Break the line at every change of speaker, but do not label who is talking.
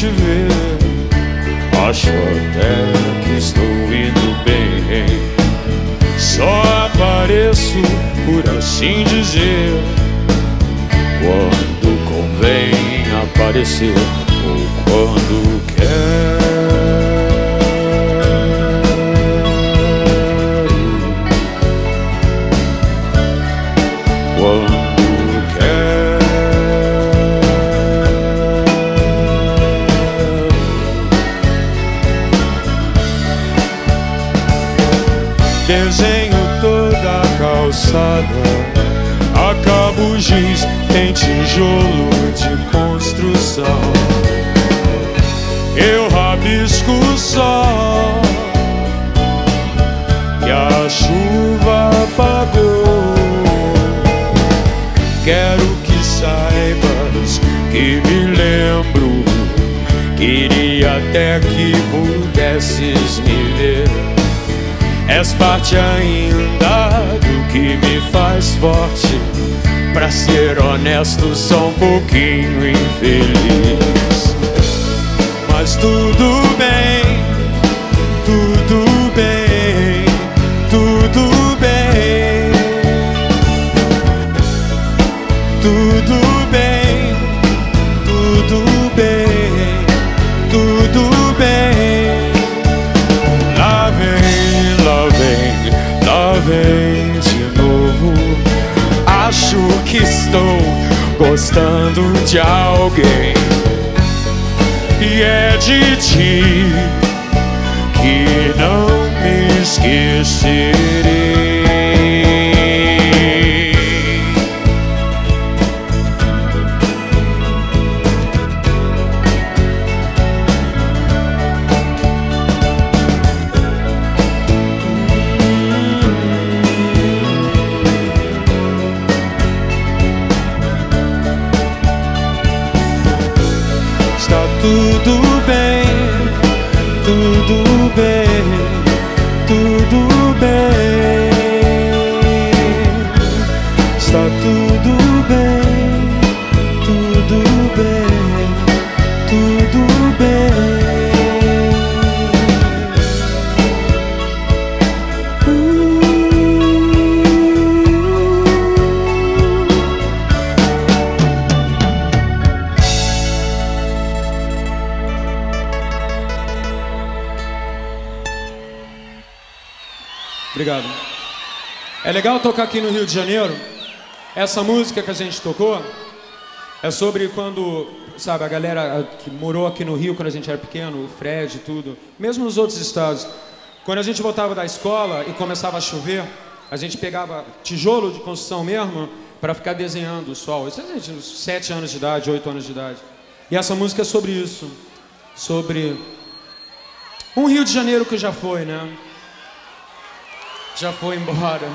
te ver. Acho até que estou indo bem. Só apareço por assim dizer. Quando convém aparecer ou quando Desenho toda a calçada, acabo giz em tijolo de construção. Eu rabisco o sol que a chuva apagou. Quero que saibas que me lembro. Queria até que pudesses me ver. És parte ainda do que me faz forte. Pra ser honesto, sou um pouquinho infeliz. Vem, de novo. Acho que estou gostando de alguém. E é de ti que não me esquecerei. Tudo bem, tudo bem, tudo bem. Está tudo
Obrigado. É legal tocar aqui no Rio de Janeiro. Essa música que a gente tocou é sobre quando, sabe, a galera que morou aqui no Rio quando a gente era pequeno, o Fred e tudo, mesmo nos outros estados. Quando a gente voltava da escola e começava a chover, a gente pegava tijolo de construção mesmo para ficar desenhando o sol. Isso a gente, sete anos de idade, oito anos de idade. E essa música é sobre isso, sobre um Rio de Janeiro que já foi, né? Já foi embora.